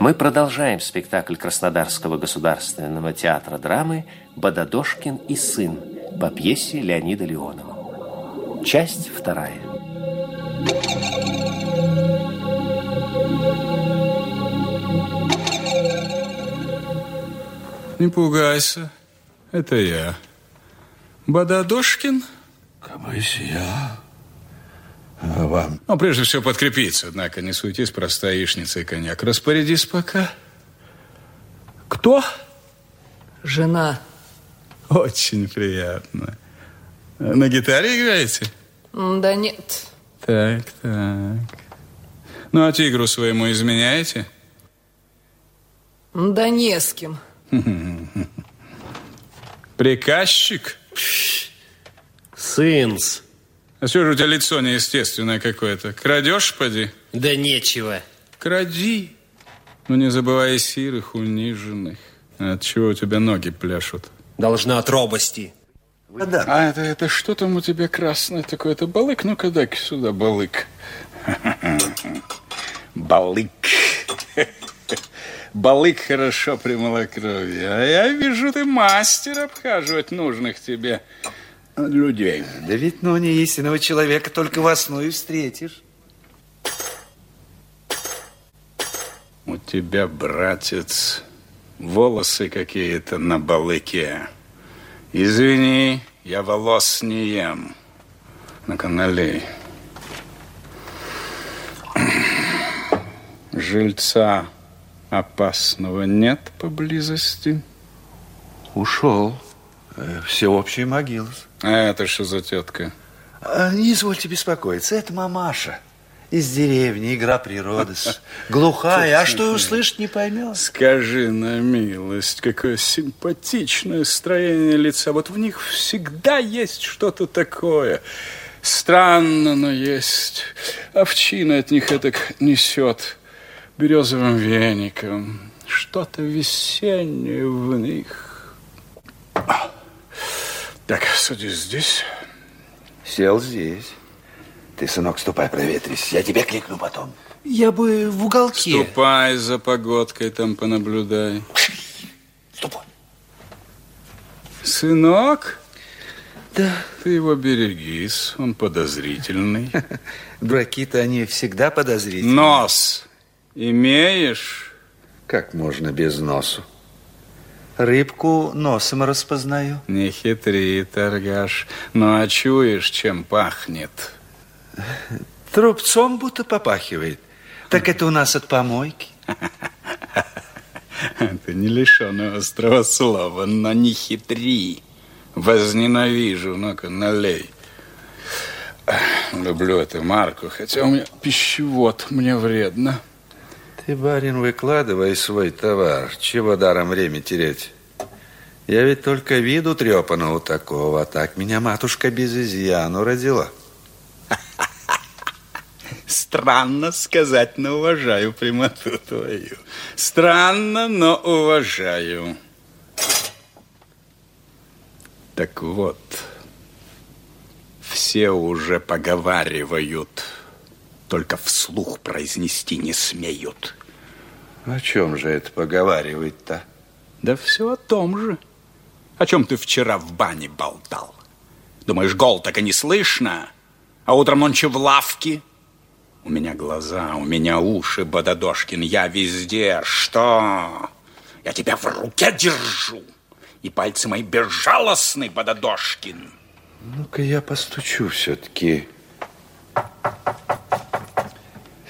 Мы продолжаем спектакль Краснодарского государственного театра драмы «Бододошкин и сын» по пьесе Леонида Леонова. Часть вторая. Не пугайся, это я. Бододошкин? Кабысь я. А вам? Ну, прежде всего подкрепиться, однако не суетись, простая яичница и коньяк. Распорядись пока. Кто? Жена. Очень приятно. На гитаре играете? Да нет. Так, так. Ну, а тигру своему изменяете? Да не с кем. Приказчик? Сынс. А что же у тебя лицо неестественное какое-то? Крадешь, поди? Да нечего. Кради. Но не забывай сирых, униженных. От чего у тебя ноги пляшут? Должна от робости. Да. А это, это что там у тебя красное такое? Это балык? Ну-ка, дай сюда балык. Балык. Балык хорошо при малокровии. А я вижу, ты мастер обхаживать нужных тебе людей. Да ведь, ну, не истинного человека только во сну и встретишь. У тебя, братец, волосы какие-то на балыке. Извини, я волос не ем. Ну-ка, налей. Жильца опасного нет поблизости? Ушел. Э, Всеобщий могилы. А это что за тетка? А, Не извольте беспокоиться, это мамаша. Из деревни, игра природы. Глухая, а что услышать не поймет. Скажи на милость, какое симпатичное строение лица. Вот в них всегда есть что-то такое. Странно, но есть. Овчина от них это несет березовым веником. Что-то весеннее в них. Так, садись здесь. Сел здесь. Ты, сынок, ступай, проветрись. Я тебе кликну потом. Я бы в уголке. Ступай за погодкой, там понаблюдай. Ступай. Сынок, Да. ты его берегись, он подозрительный. Дураки-то они всегда подозрительны. Нос имеешь? Как можно без носу? Рыбку носом распознаю. Не хитри, торгаш. Ну, а чуешь, чем пахнет? Трубцом будто попахивает. Так это у нас от помойки. Ты не лишен острого слова, но не хитри. Возненавижу, ну-ка, налей. Люблю эту марку, хотя у меня пищевод, мне вредно. Ты, барин, выкладывай свой товар. Чего даром время терять? Я ведь только виду трепаного такого, так меня матушка без изъяну родила. Странно сказать, но уважаю прямоту твою. Странно, но уважаю. Так вот, все уже поговаривают, только вслух произнести не смеют. О чем же это поговаривать-то? Да все о том же. О чем ты вчера в бане болтал? Думаешь, гол так и не слышно? А утром он че в лавке? У меня глаза, у меня уши, Бододошкин, я везде. Что? Я тебя в руке держу. И пальцы мои безжалостны, Бододошкин. Ну-ка я постучу все-таки.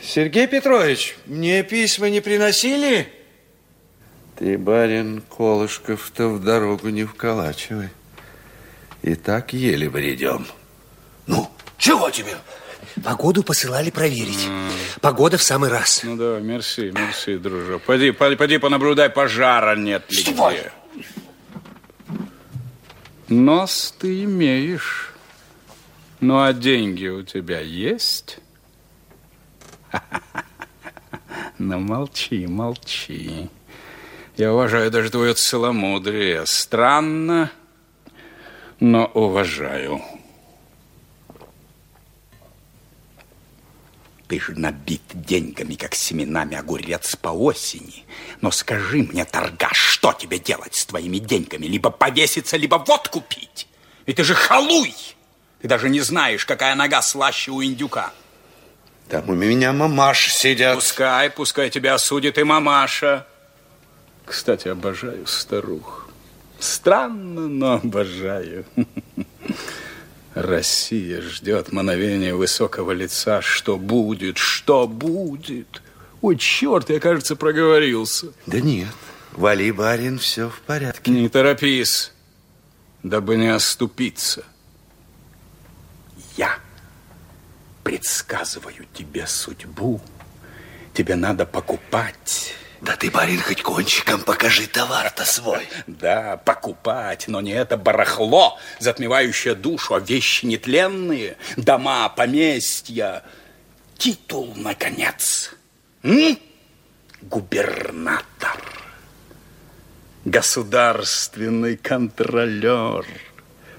Сергей Петрович, мне письма не приносили? Ты, барин Колышков-то в дорогу не вколачивай. И так еле бредем. Ну, чего тебе? Погоду посылали проверить. Погода в самый раз. Ну давай, мерси, мерси, дружок. Пойди, пойди, пойди понаблюдай, пожара нет ли Ступай. где. Нос ты имеешь. Ну, а деньги у тебя есть? Ну, молчи, молчи. Я уважаю даже твое целомудрие. Странно, но уважаю. Ты же набит деньгами, как семенами огурец по осени. Но скажи мне, торгаш, что тебе делать с твоими деньгами? Либо повеситься, либо водку пить. Ведь ты же халуй! Ты даже не знаешь, какая нога слаще у индюка. Там у меня мамаш сидят. Пускай, пускай тебя осудит и мамаша. Кстати, обожаю старух. Странно, но обожаю. Россия ждет мановения высокого лица. Что будет, что будет? Ой, черт, я, кажется, проговорился. Да нет, вали, барин, все в порядке. Не торопись, дабы не оступиться. Я предсказываю тебе судьбу. Тебе надо покупать. Да ты, барин, хоть кончиком покажи товар-то свой. Да, покупать, но не это барахло, затмевающее душу, а вещи нетленные, дома, поместья. Титул, наконец. М? Губернатор. Государственный контролер.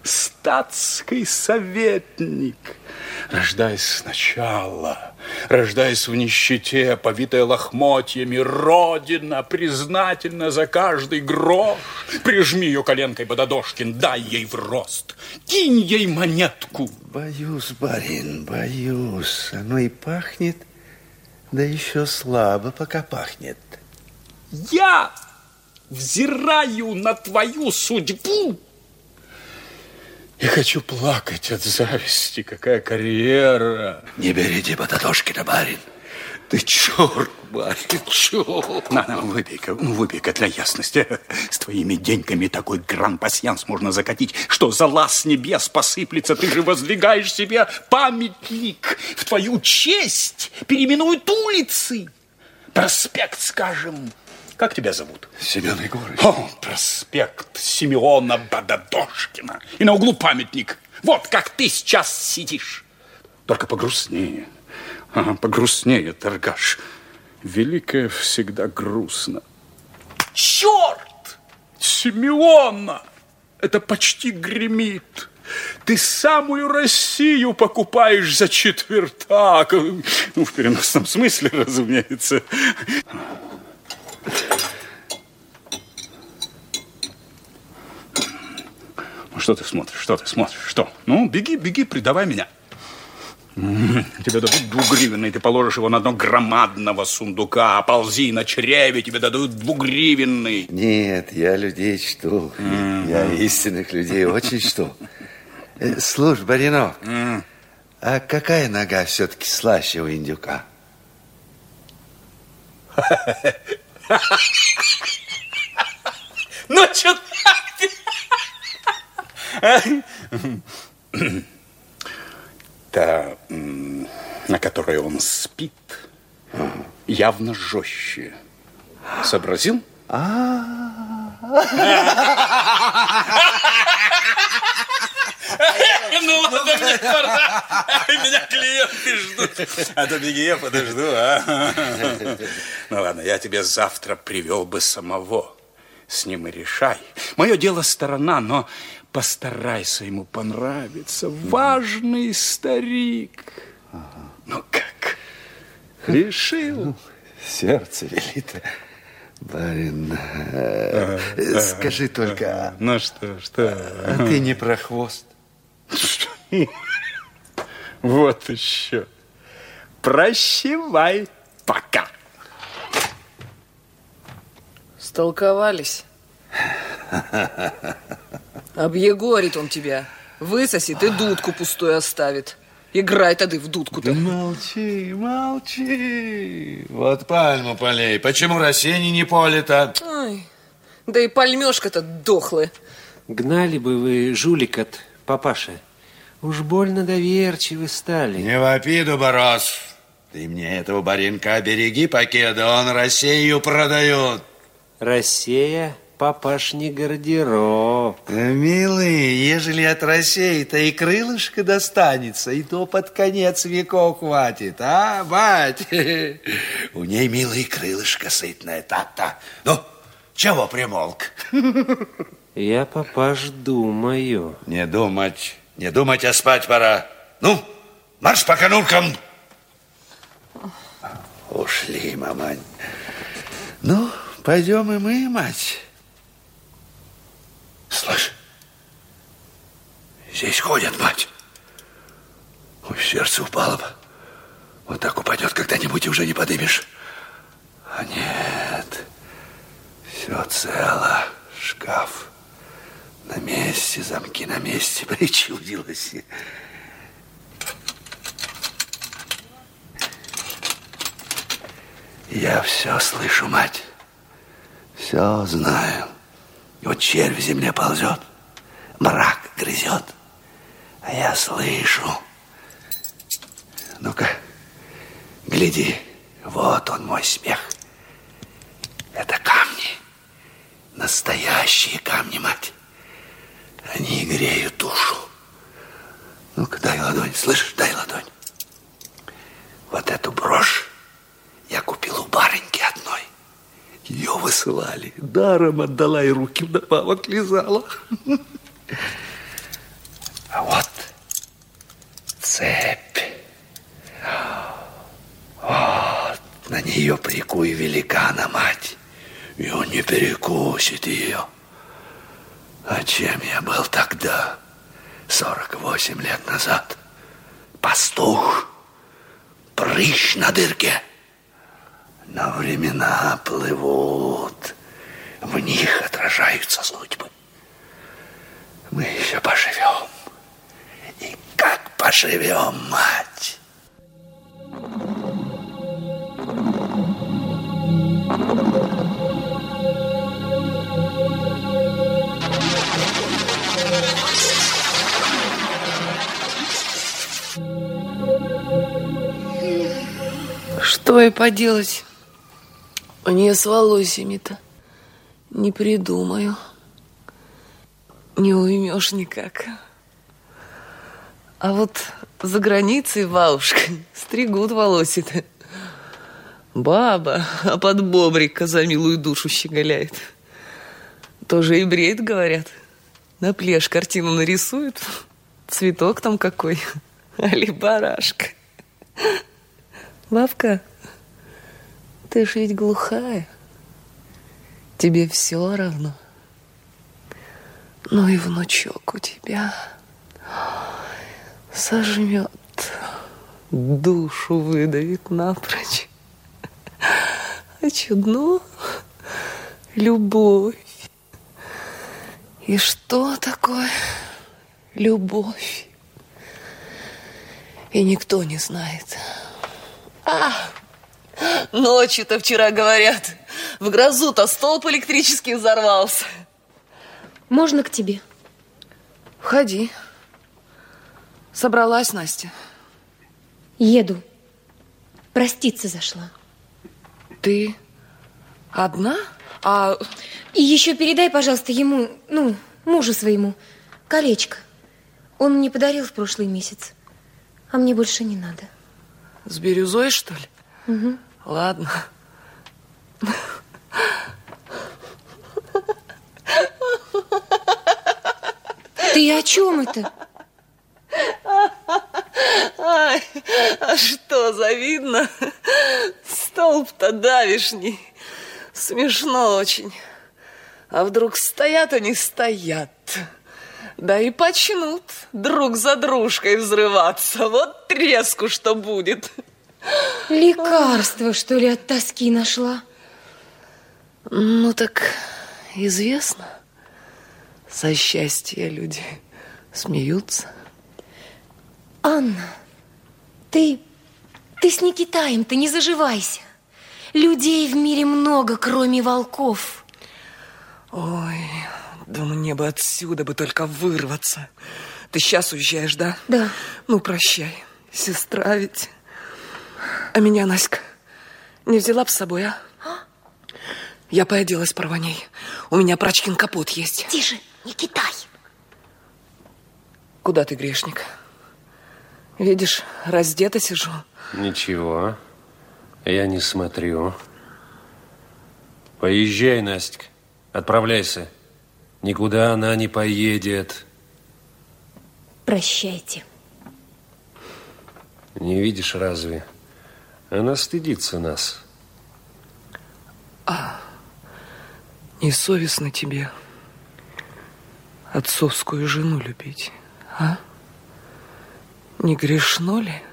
Статский советник. Рождаясь сначала, рождаясь в нищете, повитая лохмотьями, Родина признательна за каждый грош. Прижми ее коленкой, Бододошкин, дай ей в рост, кинь ей монетку. Боюсь, барин, боюсь. Оно и пахнет, да еще слабо пока пахнет. Я взираю на твою судьбу и хочу плакать от зависти. Какая карьера. Не берите Бататошкина, барин. Ты черт, барин, черт. На, на, выпей-ка, ну, выпей-ка для ясности. С твоими деньгами такой гран-пасьянс можно закатить, что за лаз небес посыплется. Ты же воздвигаешь себе памятник. В твою честь переименуют улицы. Проспект, скажем, как тебя зовут? Семен Егорович. О, проспект Симеона Бададошкина. И на углу памятник. Вот как ты сейчас сидишь. Только погрустнее. Ага, погрустнее, торгаш. Великое всегда грустно. Черт! Симеона! Это почти гремит. Ты самую Россию покупаешь за четвертак. Ну, в переносном смысле, разумеется. Ну, что ты смотришь? Что ты смотришь? Что? Ну, беги, беги, предавай меня. Тебе дадут двугривенный, ты положишь его на дно громадного сундука, ползи на чреве, тебе дадут двугривенный. Нет, я людей чту. Я истинных людей очень чту. Э, Слушай, Баринов, а какая нога все-таки слаще у индюка? Ну, что Та, м, на которой он спит, явно жестче. Сообразил? Ну ладно, мне пора. Меня клиенты ждут. А то беги, я подожду, а. Ну ладно, я тебе завтра привел бы самого. С ним и решай. Мое дело сторона, но постарайся ему понравиться. Важный старик. Ну как? Решил? Сердце велит. Барин, э, скажи только, Ну что, что? а ты не про хвост? Вот еще. Прощевай пока. Столковались. Объегорит он тебя. Высосет и дудку пустую оставит. Играй тогда в дудку-то. Молчи, молчи. Вот пальму полей. Почему растений не полито? Ай, да и пальмешка-то дохлая. Гнали бы вы жулика папаша. Уж больно доверчивы стали. Не вопи, Дуборос. Ты мне этого баринка береги, покеда, он Россию продает. Россия, папаш, не гардероб. Милый, ежели от России-то и крылышко достанется, и то под конец веков хватит, а, бать? У ней, милый, крылышко сытное, так-то. Ну, чего примолк? Я, папаш, думаю. Не думать, не думать, а спать пора. Ну, марш по конуркам. Пошли, мамань. Ну, пойдем и мы, мать. Слышь, здесь ходят, мать. Ой, сердце упало бы. Вот так упадет когда-нибудь и уже не подымешь. А нет, все цело. Шкаф на месте, замки на месте. Причудилось. Я все слышу, мать. Все знаю. И вот червь в земле ползет, мрак грызет. А я слышу. Ну-ка, гляди, вот он мой смех. Это камни, настоящие камни, мать. Они греют душу. Ну-ка, дай ладонь, слышишь, дай ладонь. Вот эту брошь я купил у барыньки одной. Ее высылали. Даром отдала и руки вдобавок лизала. А вот цепь. Вот на нее прикуй великана, мать. И он не перекусит ее. А чем я был тогда, 48 лет назад? Пастух, прыщ на дырке. Но времена плывут, в них отражаются судьбы. Мы еще поживем. И как поживем, мать? Что и поделать? У нее с волосями-то не придумаю. Не уймешь никак. А вот за границей бабушка стригут волосы-то. Баба, а под бобрика за милую душу щеголяет. Тоже и бреет, говорят. На пляж картину нарисует. Цветок там какой. Али барашка. Бабка, ты ж ведь глухая. Тебе все равно. Ну и внучок у тебя сожмет, душу выдавит напрочь. А чудно любовь. И что такое любовь? И никто не знает. А, ночью-то вчера, говорят, в грозу-то столб электрический взорвался. Можно к тебе? Входи. Собралась Настя. Еду. Проститься зашла. Ты одна? А И еще передай, пожалуйста, ему, ну, мужу своему, колечко. Он мне подарил в прошлый месяц. А мне больше не надо. с бирюзой, что ли? Угу. Ладно. Ты о чем это? Ай, а что, завидно? Столб-то давишний. Смешно очень. А вдруг стоят они стоят? Да и почнут друг за дружкой взрываться. Вот треску что будет. Лекарство, что ли, от тоски нашла? Ну так известно. За счастье люди смеются. Анна, ты, ты с Никитаем, ты не заживайся. Людей в мире много, кроме волков. Ой, да мне бы отсюда бы только вырваться. Ты сейчас уезжаешь, да? Да. Ну, прощай, сестра ведь. А меня, Наська, не взяла бы с собой, а? Я пооделась порваней. У меня прачкин капот есть. Тише, Никитай. Куда ты, грешник? Видишь, раздета сижу. Ничего, я не смотрю. Поезжай, Настя, отправляйся. Никуда она не поедет. Прощайте. Не видишь разве? Она стыдится нас. А, несовестно тебе отцовскую жену любить, а? Не грешно ли?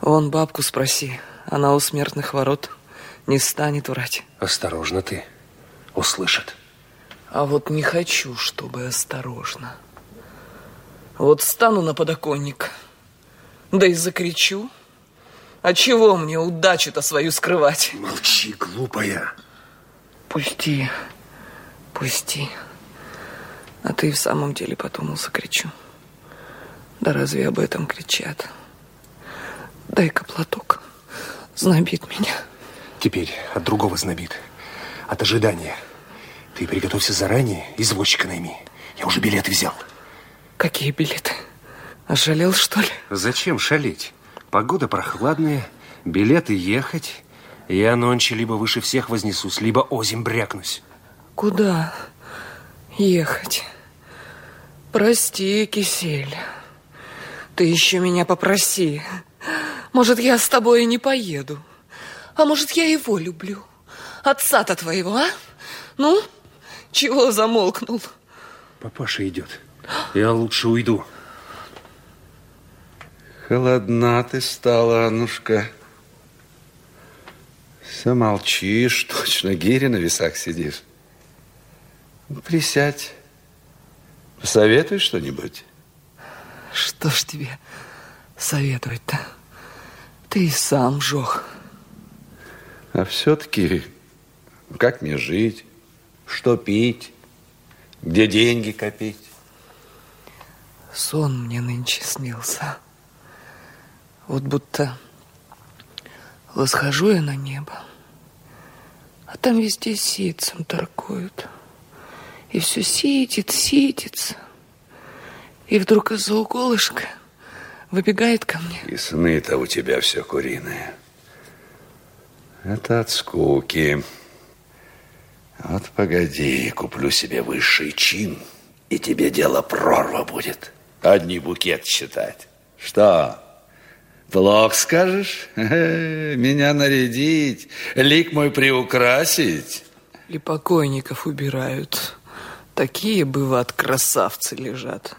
Вон бабку спроси, она у смертных ворот не станет врать. Осторожно ты, услышат. А вот не хочу, чтобы осторожно. Вот стану на подоконник, да и закричу – а чего мне удачу-то свою скрывать? Молчи, глупая. Пусти, пусти. А ты в самом деле подумал, закричу. Да разве об этом кричат? Дай-ка платок. Знобит меня. Теперь от другого знобит. От ожидания. Ты приготовься заранее, извозчика найми. Я уже билеты взял. Какие билеты? Ожалел, что ли? Зачем шалеть? Погода прохладная, билеты ехать. Я нонче либо выше всех вознесусь, либо озим брякнусь. Куда ехать? Прости, Кисель. Ты еще меня попроси. Может, я с тобой и не поеду. А может, я его люблю. Отца-то твоего, а? Ну, чего замолкнул? Папаша идет. Я лучше уйду. Холодна ты стала, Аннушка. Все молчишь, точно гири на весах сидишь. Ну, присядь. Посоветуй что-нибудь. Что ж тебе советовать-то? Ты и сам жёг. А все-таки, как мне жить? Что пить? Где деньги копить? Сон мне нынче снился. Вот будто восхожу я на небо, а там везде ситцем торгуют. И все ситит, ситится. И вдруг из-за уголышка выбегает ко мне. И сны-то у тебя все куриные. Это от скуки. Вот погоди, куплю себе высший чин, и тебе дело прорва будет. Одни букет считать. Что? Плохо скажешь? Меня нарядить, лик мой приукрасить? И покойников убирают. Такие, бывают, красавцы лежат.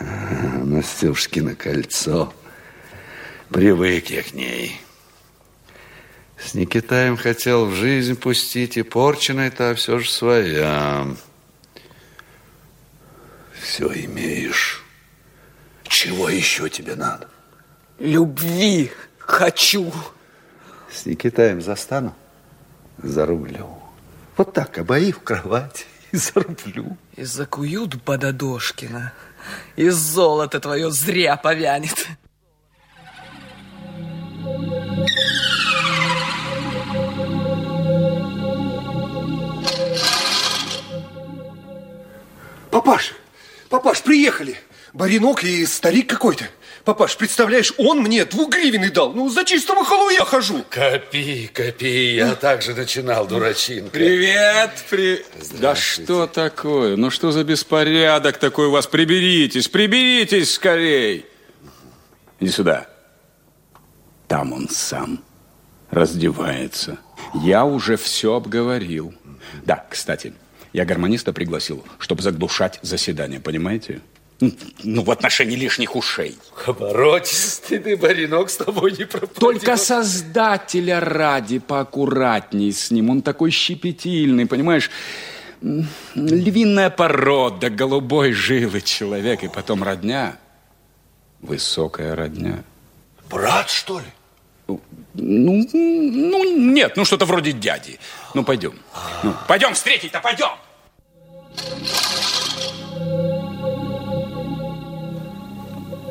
Настюшкино кольцо. Привык я к ней. С Никитаем хотел в жизнь пустить, и порченая-то все же своя. Все имеешь. Чего еще тебе надо? Любви хочу. С Никитаем застану, зарублю. Вот так, обои в кровать и зарублю. И закуют Бододошкина, и золото твое зря повянет. Папаш, папаш, приехали. Баринок и старик какой-то. Папаш, представляешь, он мне двугривенный дал. Ну, за чистого халуя хожу. Копи, копи, я также начинал, дурачинка. Привет, при... Да что такое? Ну что за беспорядок такой у вас? Приберитесь, приберитесь скорей. Иди сюда. Там он сам раздевается. Я уже все обговорил. Да, кстати, я гармониста пригласил, чтобы заглушать заседание, понимаете? Ну, в отношении лишних ушей. Оборотистый ты, Баринок, с тобой не пропадет. Только создателя ради поаккуратней с ним. Он такой щепетильный, понимаешь? Львиная порода, голубой жилый человек. И потом родня. Высокая родня. Брат, что ли? Ну, ну нет, ну что-то вроде дяди. Ну, пойдем. Ну, пойдем встретить-то, пойдем.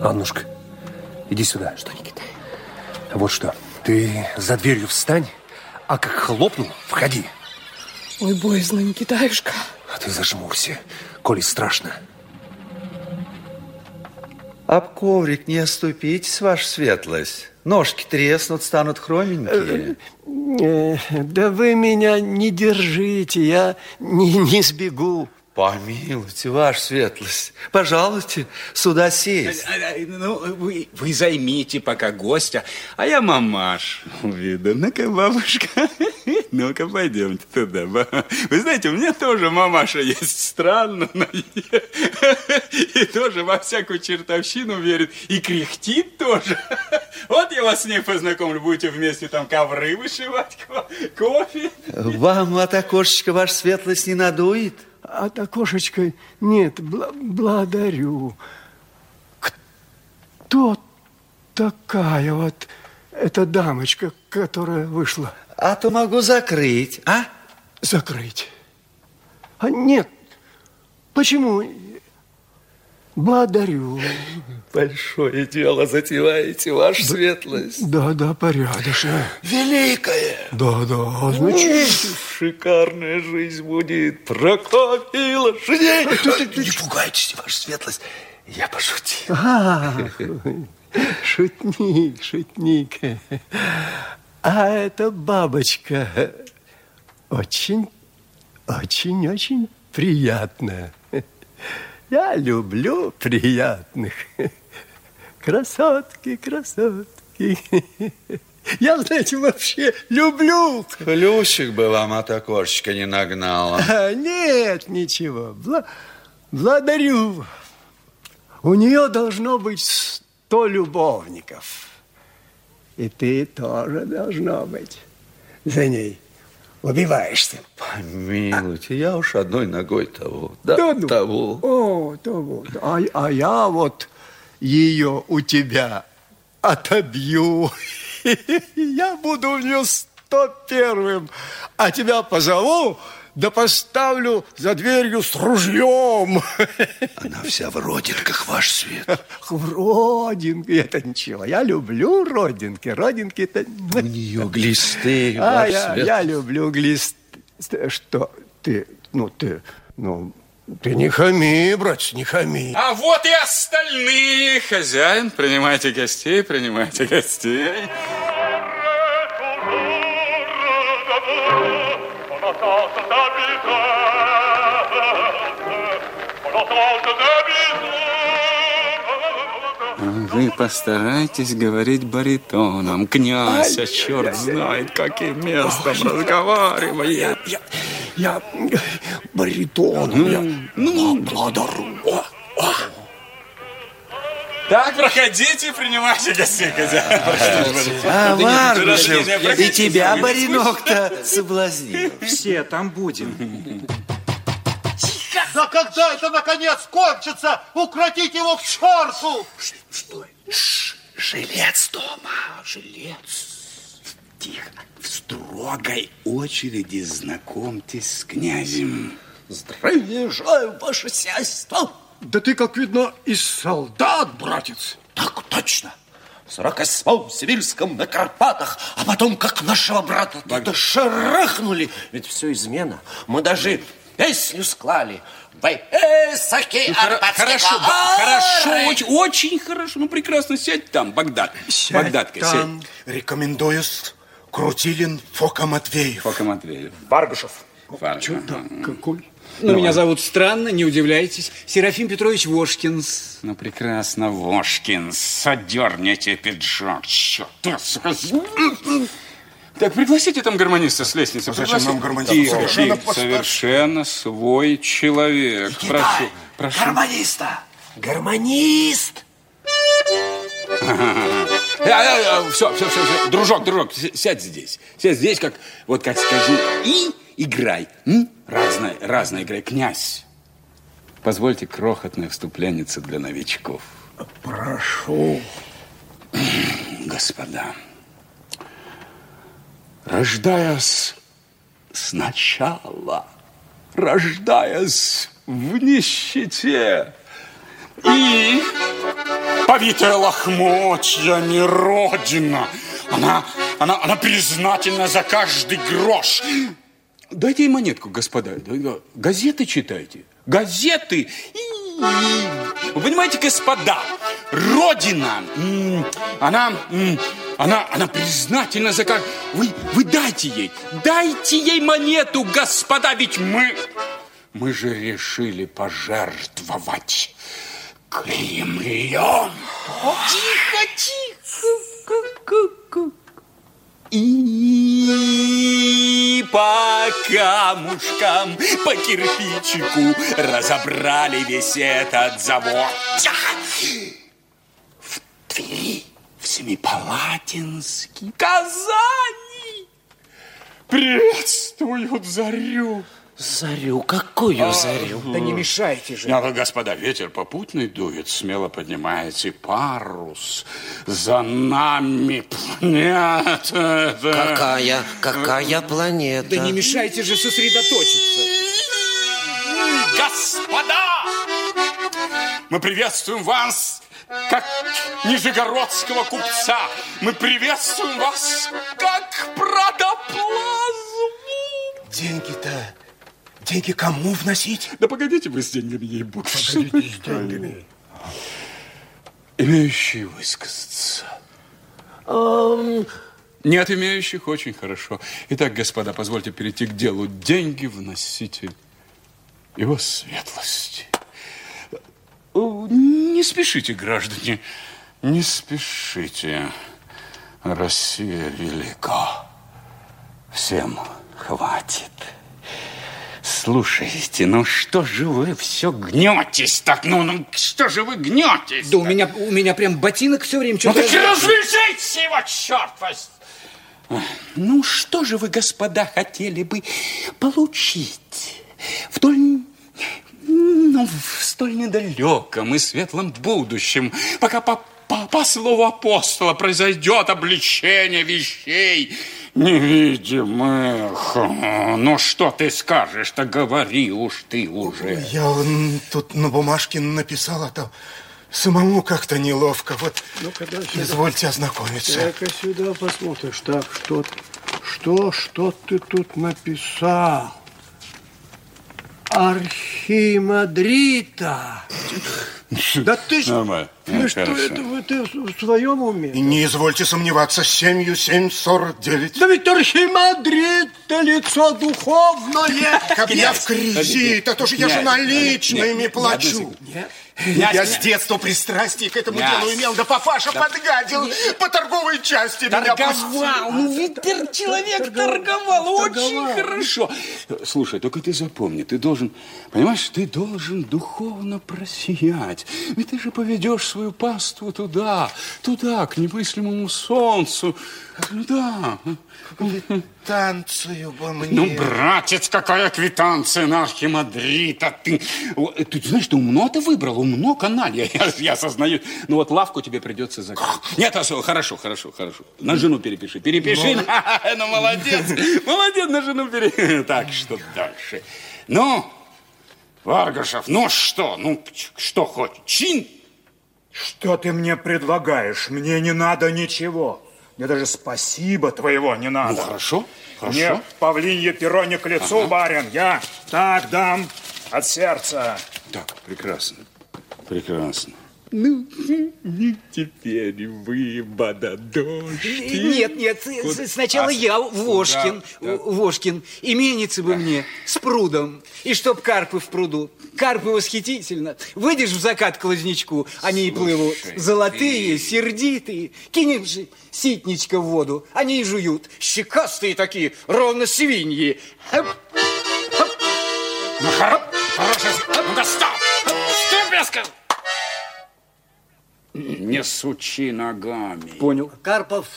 Аннушка, иди сюда. Что, Никита? Вот что, ты за дверью встань, а как хлопну, входи. Ой, боязно, Никитаюшка. А ты зажмурься, коли страшно. Об коврик не оступитесь, ваша светлость. Ножки треснут, станут хроменькие. Э, да вы меня не держите, я не, не сбегу. Помилуйте, ваша светлость. Пожалуйте, сюда сесть. Ну, вы, вы займите пока гостя, а я мамаш уведу. Ну-ка, бабушка, ну-ка, пойдемте туда. Вы знаете, у меня тоже мамаша есть странная. И тоже во всякую чертовщину верит. И кряхтит тоже. Вот я вас с ней познакомлю. Будете вместе там ковры вышивать, кофе. Вам от окошечка ваша светлость не надует? От окошечка нет, бл благодарю. Кто такая вот эта дамочка, которая вышла? А то могу закрыть, а? Закрыть? А нет, почему? Благодарю. Большое дело затеваете, ваша светлость. Да, да, порядочно. Великое. Да, да, значит... Шикарная жизнь будет. Прокопий лошадей. Не пугайтесь, ваша светлость. Я пошутил. А, шутник, шутник. А эта бабочка очень, очень, очень приятная. Я люблю приятных. Красотки, красотки. Я, знаете, вообще люблю. Плюсик бы вам от окошечка не нагнала. А, нет, ничего. Бла благодарю. У нее должно быть сто любовников. И ты тоже должно быть за ней убиваешься. Помилуйте, я уж одной ногой того. Да, да ну, того. О, того. А, а я вот ее у тебя отобью. Я буду у нее сто первым, а тебя позову, да поставлю за дверью с ружьем. Она вся в родинках, ваш свет. В родинке, это ничего. Я люблю родинки. Родинки это... У нее глисты, а, я, свет. я люблю глисты. Что ты, ну ты, ну, ты не хами, братец, не хами. А вот и остальные. Хозяин, принимайте гостей, принимайте гостей. Вы постарайтесь говорить баритоном. Князь, а черт знает, каким местом разговаривает. Я, я, я баритоном, я ну, благодарю. Так, проходите, принимайте гостей, хозяин. А, Маргушев, и тебя баринок-то соблазнил. Все там будем. Да когда это наконец кончится? Укротить его к черту! Что? Жилец дома, жилец. Тихо, в строгой очереди знакомьтесь с князем. Здравия желаю, ваше сядьство. Да ты, как видно, из солдат, братец. Так точно. В сорокосьмом Сибирском на Карпатах, а потом, как нашего брата, тогда шарахнули. Ведь все измена. Мы даже песню склали. Высокий Хорошо, хорошо, очень, очень хорошо. Ну, прекрасно, сядь там, Багдад. Сядь Багдадка, там. сядь. Рекомендуюсь Крутилин Фока Матвеев. Фока Матвеев. Баргушев. Фар... Чудак какой. Ну, меня зовут странно, не удивляйтесь. Серафим Петрович Вошкинс. Ну, прекрасно, Вошкинс. Одерните пиджак. Черт, так, пригласите там гармониста с лестницы. Зачем нам гармонист? Тихо, совершенно, тихо, совершенно свой человек. Никитай, прошу, прошу. Гармониста! Гармонист! Все, все, все, все. Дружок, дружок, сядь здесь. Сядь здесь, как, вот как скажу, и играй. М? Разное, разное играй. Князь, позвольте крохотное вступление для новичков. Прошу. Господа, рождаясь сначала, рождаясь в нищете и повитая лохмотьями родина, она, она, она признательна за каждый грош. Дайте ей монетку, господа. Газеты читайте. Газеты. Вы понимаете, господа, Родина, она, она, она признательна за как... Вы, вы дайте ей, дайте ей монету, господа, ведь мы... Мы же решили пожертвовать Кремлем. Тихо, тихо. И по камушкам, по кирпичику разобрали весь этот завод. В Твери, в Семипалатинске, Казани приветствуют зарю. Зарю? Какую зарю? Да не мешайте же. А, господа, ветер попутный дует, смело поднимайте парус. За нами планета. Какая? Какая планета? Да не мешайте же сосредоточиться. Господа! Мы приветствуем вас, как нижегородского купца. Мы приветствуем вас, как протоплазму. Деньги-то, деньги кому вносить? Да погодите вы с деньгами, ей-богу. Погодите с деньгами. Имеющие высказаться. Нет имеющих очень хорошо. Итак, господа, позвольте перейти к делу. Деньги вносите его светлости. О, Не спешите, граждане, не спешите. Россия велика. Всем хватит. Слушайте, ну что же вы все гнетесь так? Ну, ну что же вы гнетесь? Да у меня, у меня прям ботинок все время Ну что-то... так развяжите его, черт возьми! Ну, что же вы, господа, хотели бы получить в столь, ну, в столь недалеком и светлом будущем, пока по, по, по слову апостола произойдет обличение вещей невидимых? Ну, что ты скажешь-то, говори уж ты уже. Я тут на бумажке написал, а то самому как-то неловко. Вот, извольте ознакомиться. Дай-ка сюда посмотришь. Так, что, что, что ты тут написал? Архимандрита. Да ты ж... Нормально. Ну что хорошо. это вы ты в своем уме? И не извольте сомневаться, семью семь сорок девять. Да ведь архимандрита лицо духовное. Как я в кредит, а то же я же наличными плачу. нет, Я Нет, с нет. детства пристрастие к этому Нет. делу имел, да папаша подгадил по торговой части меня Торговал, ну ведь тор- человек торговал, очень хорошо. Слушай, только ты запомни, ты должен, понимаешь, ты должен духовно просиять. Ведь ты же поведешь свою паству туда, туда, к немыслимому солнцу. Туда. Танцую бы мне. Ну, братец, какая квитанция на Архимандрита. Ты, о, ты знаешь, ты умно ты выбрал, умно каналья, я, я осознаю. Ну вот лавку тебе придется закрыть. Нет, а что, хорошо, хорошо, хорошо. На жену перепиши, перепиши. Ну, молодец, молодец, на жену перепиши. Так, что дальше? Ну, Варгашев, ну что, ну что хочешь, чин? Что ты мне предлагаешь? Мне не надо ничего. Мне даже спасибо твоего не надо. Ну, хорошо, Мне хорошо. павлинье перо не к лицу, барин. Я так дам от сердца. Так, прекрасно, прекрасно. Ну, теперь вы, бододожки. Нет, нет, с- сначала А, я, Вошкин, да, да. Вошкин, именится бы мне с прудом, и чтоб карпы в пруду. Карпы восхитительно. Выйдешь в закат к лозничку, они и плывут. Слушай, Золотые, ты- сердитые. Кинешь же ситничка в воду, они и жуют. Щекастые такие, ровно свиньи. Хоп, Ну, хоро- хорошо. Ну-ка, стоп! Стоп, я сказал! Не сучи ногами. Понял. Карпов,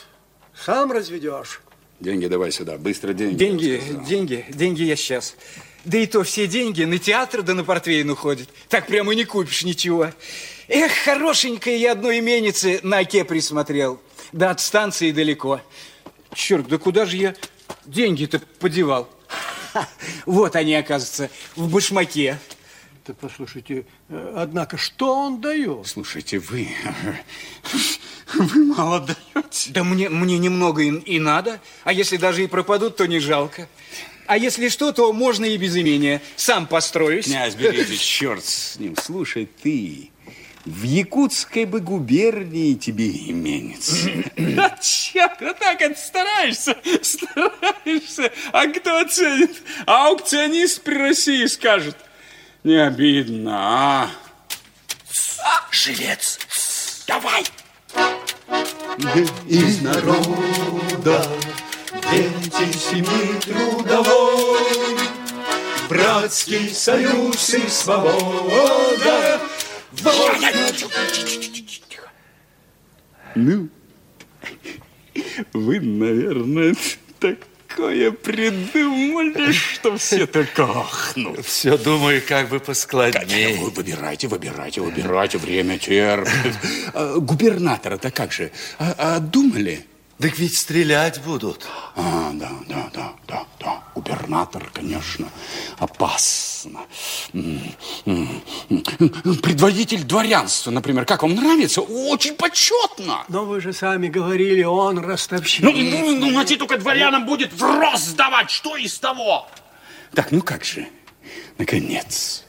сам разведешь? Деньги давай сюда, быстро деньги. Деньги, деньги, деньги я сейчас. Да и то все деньги на театр да на портвейн уходят. Так прямо и не купишь ничего. Эх, хорошенькая я одной именицы на оке присмотрел. Да от станции далеко. Черт, да куда же я деньги-то подевал? Ха, Вот они, оказывается, в башмаке. Да послушайте, э, однако, что он дает? Слушайте, вы... Вы мало даете. Да мне, мне немного и, и надо. А если даже и пропадут, то не жалко. А если что, то можно и без имения. Сам построюсь. Князь Березич, черт с ним. Слушай, ты... В Якутской бы губернии тебе именец. Да чем ты так это стараешься? Стараешься. А кто оценит? Аукционист при России скажет. Не обидно, а? Живец. Давай. Из народа дети семьи трудовой, Братский союз и свобода. Вот Ну, вы, наверное, такое придумали, что все так ахнут. Все думаю, как бы поскладнее. Вы выбирайте, выбирайте, выбирайте, время терпит. А, Губернатора-то как же, а, а думали? Так ведь стрелять будут. А, да, да, да, да, да. Губернатор, конечно, опасно. Предводитель дворянства, например, как вам нравится? Очень почетно. Но вы же сами говорили, он ростовщик. Ну, ну, ну, найти только дворянам будет в рост сдавать. Что из того? Так, ну как же, наконец.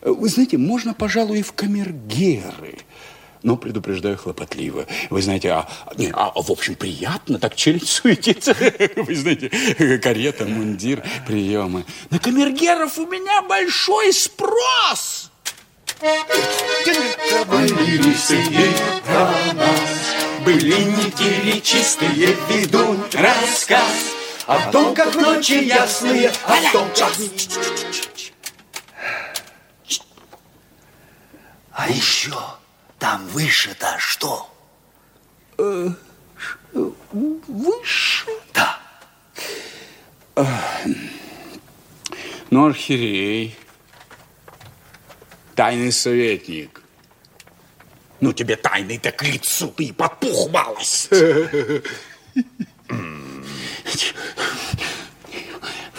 Вы знаете, можно, пожалуй, и в камергеры. Но предупреждаю хлопотливо. Вы знаете, а, не, а в общем, приятно так челюсть суетиться. Вы знаете, карета, мундир, приемы. На камергеров у меня большой спрос. Были нити чистые, ведун рассказ О том, как ночи ясные, о том, как... А еще там выше-то что? Выше? Да. Ну, архиерей, тайный советник. Ну, тебе тайный-то к лицу, ты и подпух малость.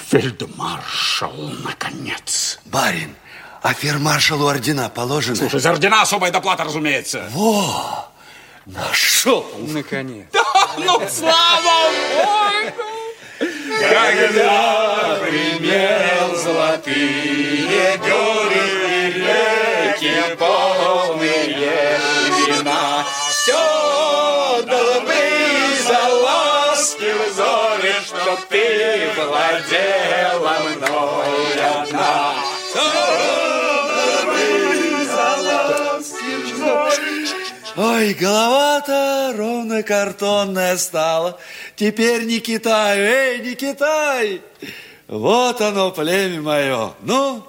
Фельдмаршал, наконец. Барин, а фермаршалу ордена положено? Слушай, за ордена особая доплата, разумеется. Во! Нашел! Наконец. Ну, слава Богу! Когда примел золотые горы реки полные вина, все дал бы за ласки взоры, чтоб ты владела мной одна. Ой, голова-то ровно картонная стала. Теперь не Китай, эй, не Китай. Вот оно, племя мое. Ну,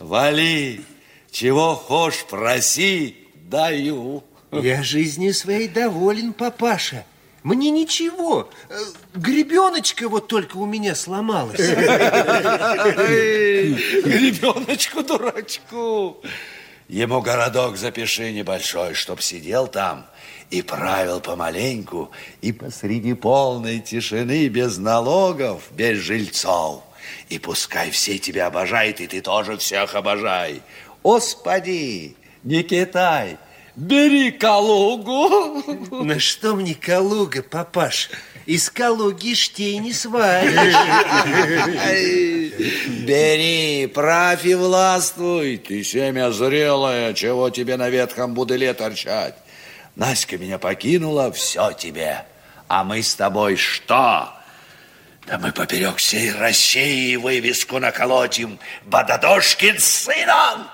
вали, чего хошь, проси, даю. Я жизнью своей доволен, папаша. Мне ничего. Э, Гребеночка вот только у меня сломалась. Ребеночку дурачку. Ему городок запиши небольшой, чтоб сидел там и правил помаленьку, и посреди полной тишины, без налогов, без жильцов. И пускай все тебя обожают, и ты тоже всех обожай. Господи, не Китай, бери Калугу. На что мне Калуга, папаш? Из Калуги штей не свалишь. Бери, правь и властвуй. Ты семя зрелое, чего тебе на ветхом будыле торчать. Наська меня покинула, все тебе. А мы с тобой что? Да мы поперек всей России вывеску наколотим. Бададошкин сыном.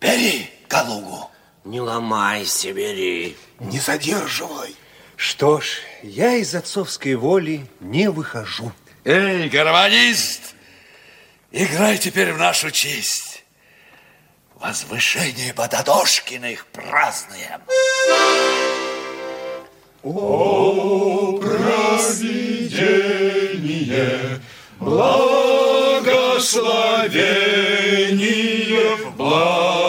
Бери Калугу. Не ломайся, бери. Не задерживай. Что ж, я из отцовской воли не выхожу. Эй, гармонист, играй теперь в нашу честь. Возвышение Бададошкиных празднуем. О, провидение, благословение, благословение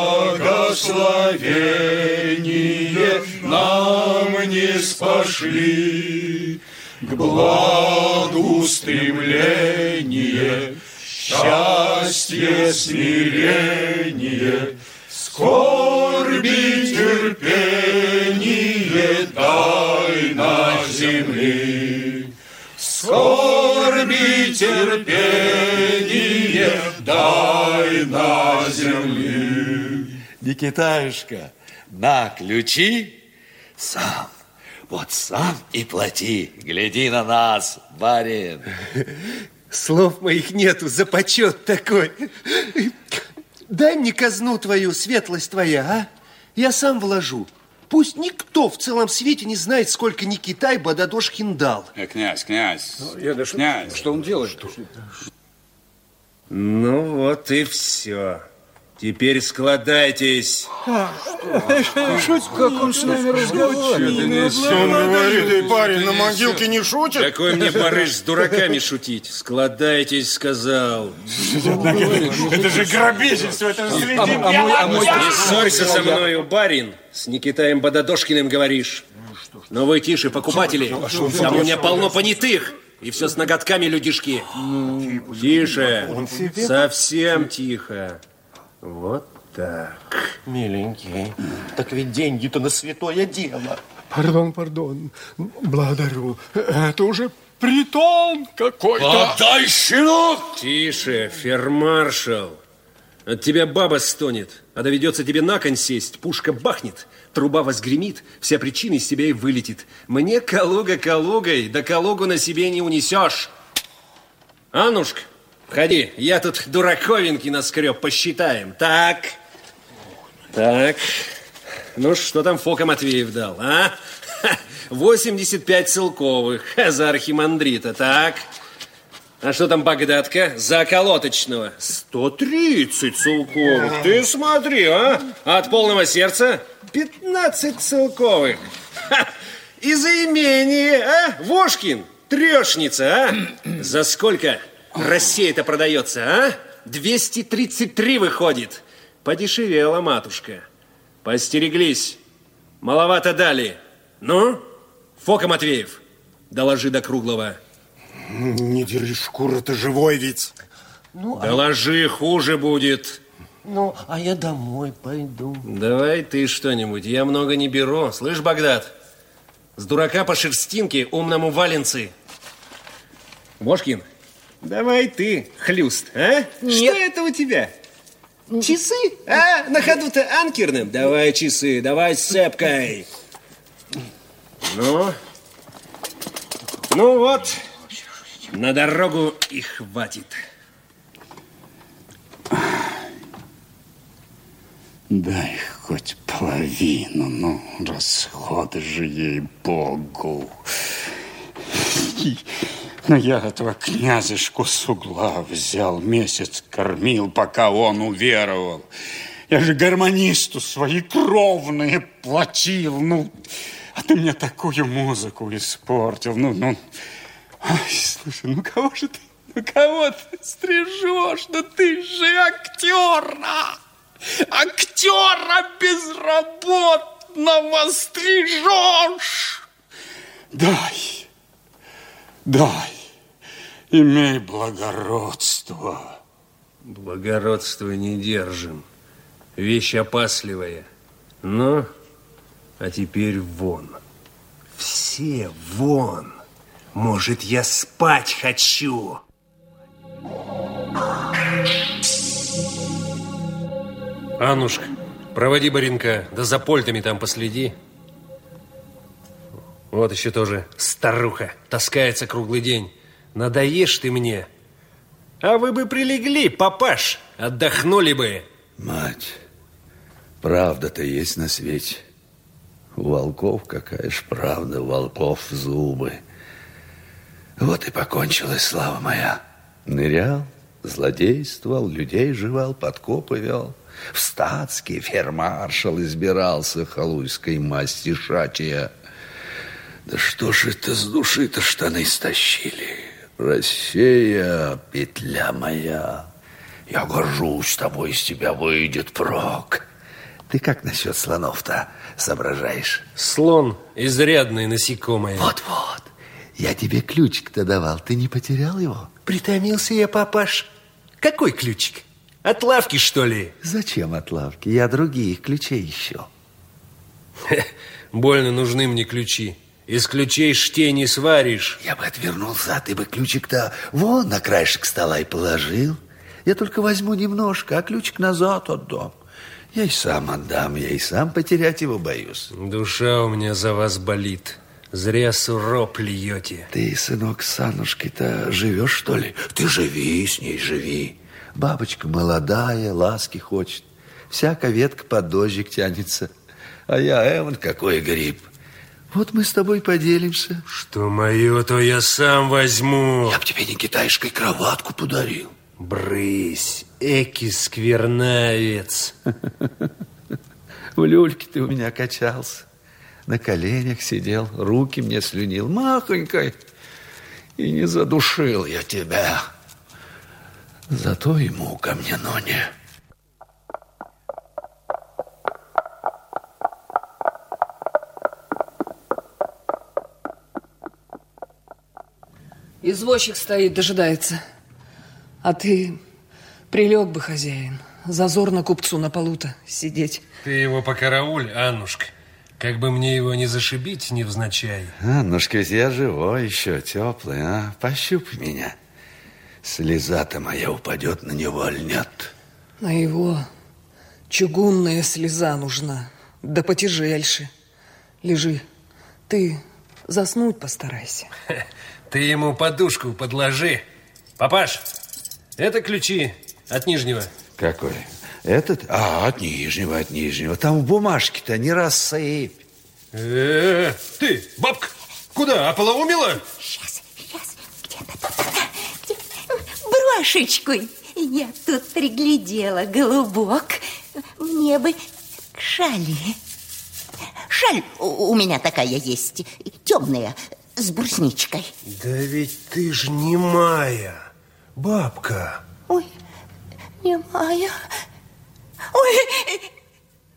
нам не спошли к благу стремление, счастье, смирение, скорби, терпение дай на земле. Скорби, терпение дай на земле. Никитаюшка, на ключи, сам, вот сам и плати. Гляди на нас, барин. Слов моих нету за почет такой. Дай мне казну твою, светлость твоя, а? Я сам вложу. Пусть никто в целом свете не знает, сколько Никитай Бададошкин дал. Э, князь, князь. Я даже... Князь. Что он делает? Ну вот и все. Теперь складайтесь. Как он с нами разговаривает? Он говорит, эй, парень, на могилке не шутит? Какой мне барыш с дураками шутить? Складайтесь, сказал. Это же грабительство, это же среди а Не ссорься со мною, барин. С Никитаем Бададошкиным говоришь. Но вы тише, покупатели. Там у меня полно понятых. И все с ноготками людишки. Тише. Совсем тихо. Вот так. Миленький, так ведь деньги-то на святое дело. Пардон, пардон, благодарю. Это уже притон какой-то. Отдай, щенок! Тише, фермаршал. От тебя баба стонет, а доведется тебе на конь сесть, пушка бахнет, труба возгремит, вся причина из тебя и вылетит. Мне Калуга Калугой, да Калугу на себе не унесешь. Аннушка, входи, я тут дураковинки наскреб, посчитаем. Так, так, ну что там Фока Матвеев дал, а? 85 целковых за архимандрита, так. А что там Багдадка? За околоточного. 130 целковых. Ты смотри, а? От полного сердца 15 целковых. Ха! И за имение, а? Вошкин, трешница, а? За сколько Россия-то продается, а? 233 выходит. Подешевела, матушка. Постереглись. Маловато дали. Ну, Фока Матвеев, доложи до круглого. Не дери шкуру, ты живой ведь. Ну, а, Доложи, хуже будет. ну, а я домой пойду. Давай ты что-нибудь, я много не беру. Слышь, Багдад, с дурака по шерстинке умному валенцы. Бошкин, давай ты, хлюст, а? Что это у тебя? Часы? А, на ходу-то анкерным? Давай часы, давай с цепкой. Ну, ну вот, на дорогу и хватит. Дай хоть половину, ну, расходы же ей-богу. Но я этого князешку с угла взял, месяц кормил, пока он уверовал. Я же гармонисту свои кровные платил, ну, а ты мне такую музыку испортил, ну, ну. Ай, слушай, ну кого же ты, ну кого ты стрижешь? Да ты же актер, а! Актера безработного стрижешь! Дай, дай, имей благородство. Благородство не держим. Вещь опасливая. Ну, а теперь вон. Все вон. Может, я спать хочу. Аннушка, проводи баринка, да за польтами там последи. Вот еще тоже старуха, таскается круглый день. Надоешь ты мне. А вы бы прилегли, папаш, отдохнули бы. Мать, правда-то есть на свете. У волков какая ж правда, у волков зубы. Вот и покончилась слава моя. Нырял, злодействовал, людей жевал, подкопы вел. В статский фермаршал избирался халуйской масти шатия. Да что ж это с души-то штаны стащили? Россия, петля моя, я горжусь тобой, из тебя выйдет прок. Ты как насчет слонов-то соображаешь? Слон изрядный насекомое. Вот-вот. Я тебе ключик-то давал, ты не потерял его? Притомился я, папаш. Какой ключик? От лавки, что ли? Зачем от лавки? Я других ключей ищу. Больно нужны мне ключи. Из ключей штей не сваришь. Я бы отвернулся, а ты бы ключик-то вон на краешек стола и положил. Я только возьму немножко, а ключик назад отдам. Я и сам отдам, я и сам потерять его боюсь. Душа у меня за вас болит. Зря суроп льете. Ты, сынок, с Аннушкой-то живешь, что ли? Ты живи с ней, живи. Бабочка молодая, ласки хочет. Всяка ветка под дождик тянется. А я, Эван, какой гриб. Вот мы с тобой поделимся. Что мое, то я сам возьму. Я б тебе не китайской кроватку подарил. Брысь, эки сквернавец. В люльке ты у меня качался. На коленях сидел, руки мне слюнил махонькой. И не задушил я тебя. Зато ему ко мне, но не... Извозчик стоит, дожидается. А ты прилег бы, хозяин. Зазорно купцу на полу-то сидеть. Ты его покарауль, Аннушка. Как бы мне его не зашибить невзначай. Аннушка, ведь я живой еще, теплый, а? Пощупай меня. Слеза-то моя упадет на него, аль нет? На его чугунная слеза нужна. Да потяжельше. Лежи. Ты заснуть постарайся. Ты ему подушку подложи. Папаш, это ключи от нижнего. Какой? Этот? А, от нижнего, от нижнего. Там в бумажке-то не рассыпь. Э, -э, ты, бабка, куда? Ополоумила? Сейчас, сейчас. Где-то Брошечку я тут приглядела, голубок. Мне бы к шали. Шаль у меня такая есть, темная, с брусничкой. Да ведь ты ж не Майя, бабка. Ой, не Майя. Ой,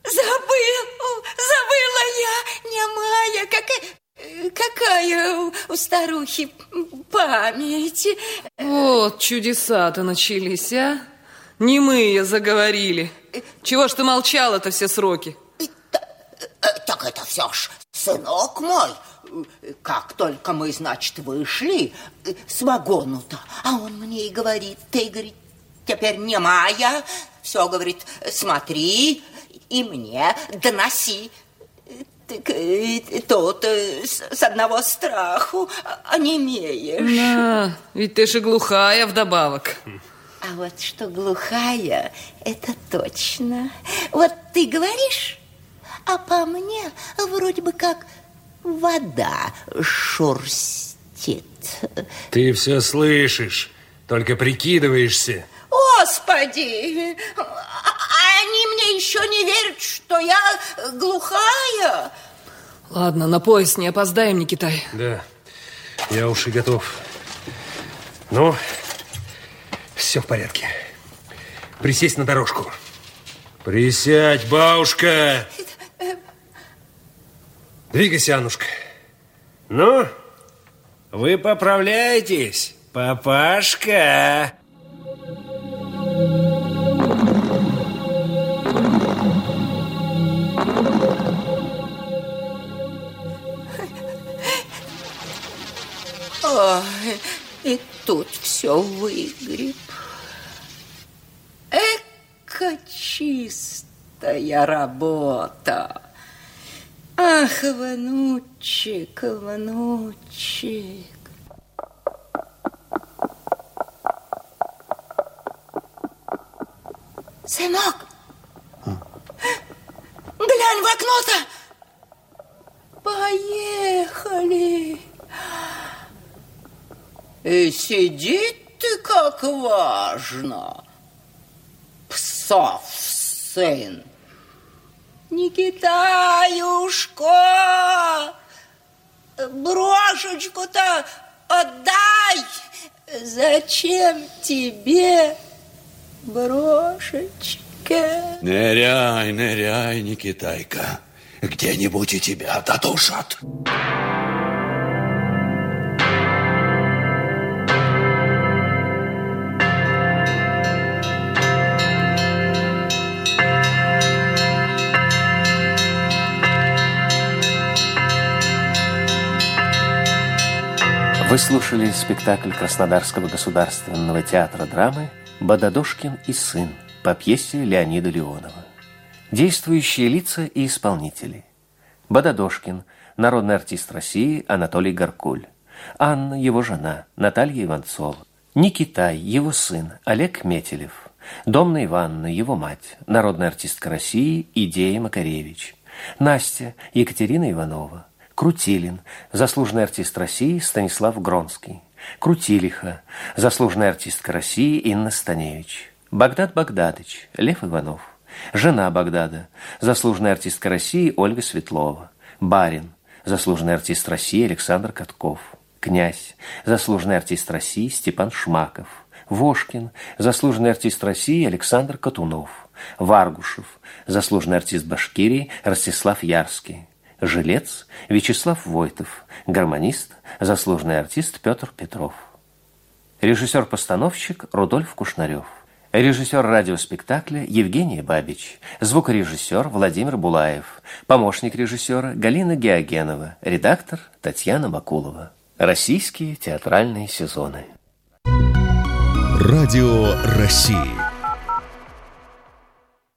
забыл, забыла я, не Майя. Какая, какая у старухи память. Вот чудеса-то начались, а? Не мы заговорили. Чего ж ты молчала-то все сроки? Так это все ж сынок мой. Как только мы, значит, вышли с вагону-то, а он мне и говорит, ты, говорит, теперь не моя, все, говорит, смотри и мне доноси. Так тут с одного страху онемеешь. На, ведь ты же глухая вдобавок. А вот что глухая, это точно. Вот ты говоришь, а по мне вроде бы как вода шурстит. Ты все слышишь, только прикидываешься. Господи, они мне еще не верят, что я глухая. Ладно, на поезд не опоздаем, Никитай. Да, я уж и готов. Ну, все в порядке. Присесть на дорожку. Присядь, бабушка. Двигайся, Аннушка. Ну, вы поправляетесь, папашка? Ой, и тут все выгреб. Эка чистая работа. Ах, внучек, внучек. Сынок, глянь в окно-то. Поехали. И сидит ты как важно. Псов сын. Никитаюшка, брошечку-то отдай. Зачем тебе брошечка? Ныряй, ныряй, Никитайка. Где-нибудь и тебя додушат. Вы слушали спектакль Краснодарского государственного театра драмы «Бададошкин и сын» по пьесе Леонида Леонова. Действующие лица и исполнители. Бададошкин, народный артист России Анатолий Гаркуль. Анна, его жена, Наталья Иванцова. Никитай, его сын, Олег Метелев. Домна Ивановна, его мать, народная артистка России Идея Макаревич. Настя, Екатерина Иванова. Крутилин, заслуженный артист России Станислав Гронский. Крутилиха, заслуженная артистка России Инна Станевич. Багдад Багдадыч, Лев Иванов. Жена Багдада, заслуженная артистка России Ольга Светлова. Барин, заслуженный артист России Александр Катков. Князь, заслуженный артист России Степан Шмаков. Вошкин, заслуженный артист России Александр Катунов. Варгушев, заслуженный артист Башкирии Ростислав Ярский. Жилец Вячеслав Войтов, гармонист, заслуженный артист Петр Петров. Режиссер-постановщик Рудольф Кушнарев. Режиссер радиоспектакля Евгений Бабич. Звукорежиссер Владимир Булаев. Помощник режиссера Галина Геогенова. Редактор Татьяна Макулова. Российские театральные сезоны. Радио России.